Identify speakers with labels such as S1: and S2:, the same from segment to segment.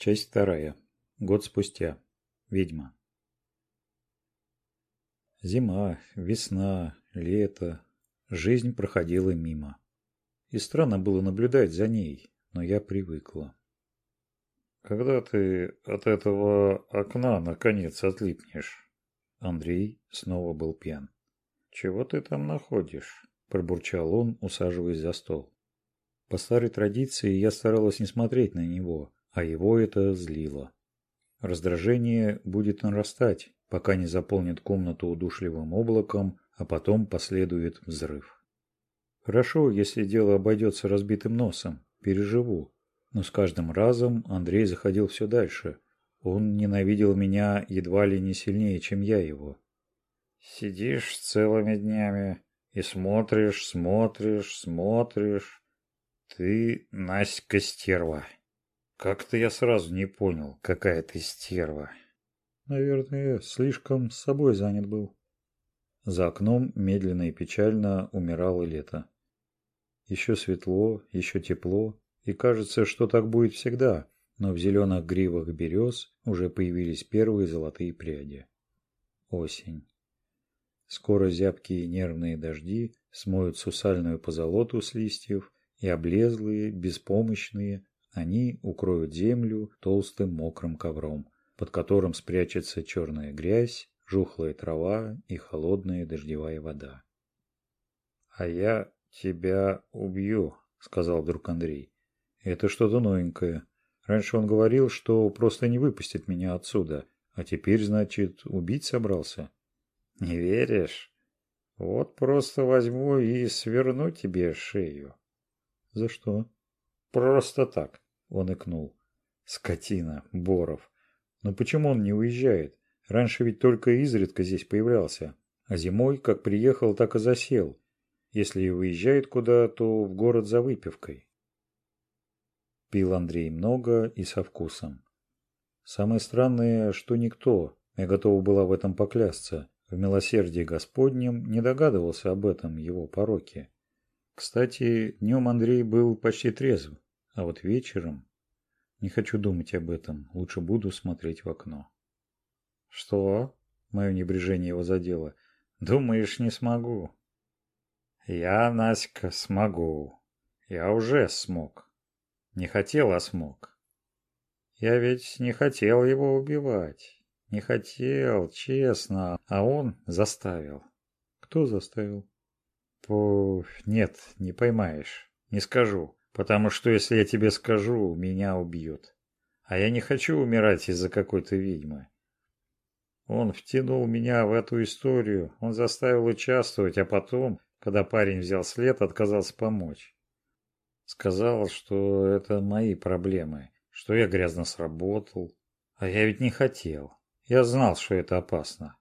S1: часть вторая. Год спустя. Ведьма. Зима весна лето. Жизнь проходила мимо. И странно было наблюдать за ней но я привыкла.
S2: Когда ты от этого окна наконец отлипнешь?
S1: Андрей снова был пьян.
S2: Чего ты там находишь?
S1: Пробурчал он усаживаясь за стол. По старой традиции я старалась не смотреть на него а его это злило. Раздражение будет нарастать, пока не заполнит комнату удушливым облаком, а потом последует взрыв. Хорошо, если дело обойдется разбитым носом, переживу. Но с каждым разом Андрей заходил все дальше. Он ненавидел меня едва ли не сильнее, чем я его.
S2: Сидишь целыми днями и смотришь, смотришь, смотришь. Ты, Настя стерва. Как-то я сразу не понял, какая ты стерва.
S1: Наверное, слишком с собой занят был. За окном медленно и печально умирало лето. Еще светло, еще тепло, и кажется, что так будет всегда, но в зеленых гривах берез уже появились первые золотые пряди. Осень. Скоро зябкие нервные дожди смоют сусальную позолоту с листьев, и облезлые, беспомощные, они укроют землю толстым мокрым ковром, под которым спрячется черная грязь, жухлая трава и холодная дождевая вода.
S2: «А я тебя убью», — сказал друг Андрей.
S1: «Это что-то новенькое. Раньше он говорил, что просто не выпустит меня отсюда, а теперь, значит, убить собрался».
S2: «Не веришь? Вот просто возьму и сверну тебе шею».
S1: «За что?»
S2: Просто так,
S1: он икнул. Скотина, Боров. Но почему он не уезжает? Раньше ведь только изредка здесь появлялся. А зимой, как приехал, так и засел. Если и уезжает куда, то в город за выпивкой. Пил Андрей много и со вкусом. Самое странное, что никто, я готова была в этом поклясться, в милосердии Господнем не догадывался об этом его пороке. Кстати, днем Андрей был почти трезв, а вот вечером не хочу думать об этом, лучше буду смотреть в окно.
S2: Что? Мое небрежение его задело. Думаешь, не смогу? Я, Наська, смогу. Я уже смог. Не хотел, а смог. Я ведь не хотел его убивать. Не хотел, честно, а он заставил.
S1: Кто заставил?
S2: Пуф, нет, не поймаешь, не скажу потому что если я тебе скажу, меня убьют. А я не хочу умирать из-за какой-то ведьмы. Он втянул меня в эту историю, он заставил участвовать, а потом, когда парень взял след, отказался помочь. Сказал, что это мои проблемы, что я грязно сработал. А я ведь не хотел. Я знал, что это опасно.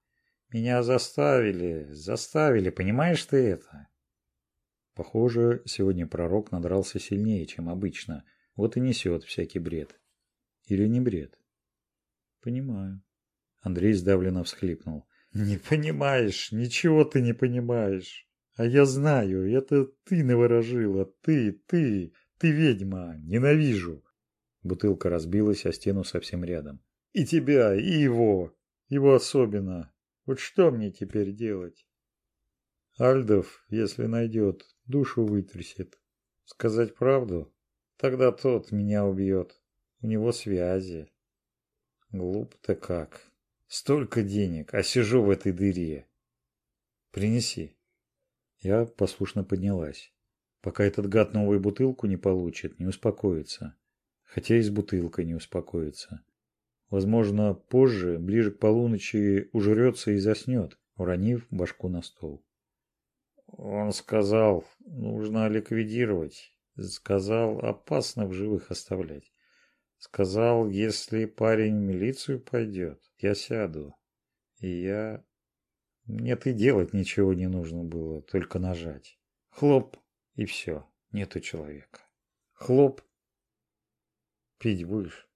S2: Меня заставили, заставили, понимаешь ты это?
S1: Похоже, сегодня пророк надрался сильнее, чем обычно. Вот и несет всякий бред. Или не бред?
S2: Понимаю. Андрей сдавленно всхлипнул. Не понимаешь, ничего ты не понимаешь. А я знаю, это ты наворожила, ты, ты, ты ведьма, ненавижу.
S1: Бутылка разбилась о стену совсем рядом.
S2: И тебя, и его, его особенно. Вот что мне теперь делать? Альдов, если найдет, душу вытрясет. Сказать правду? Тогда тот меня убьет. У него связи. Глуп-то как. Столько денег, а сижу в этой дыре. Принеси.
S1: Я послушно поднялась. Пока этот гад новую бутылку не получит, не успокоится. Хотя и с бутылкой не успокоится. Возможно, позже, ближе к полуночи, ужрется и заснет, уронив башку на стол.
S2: Он сказал, нужно ликвидировать. Сказал, опасно в живых оставлять. Сказал, если парень в милицию пойдет, я сяду. И я... Нет и делать ничего не нужно было, только нажать. Хлоп, и все, нету человека. Хлоп. Пить будешь?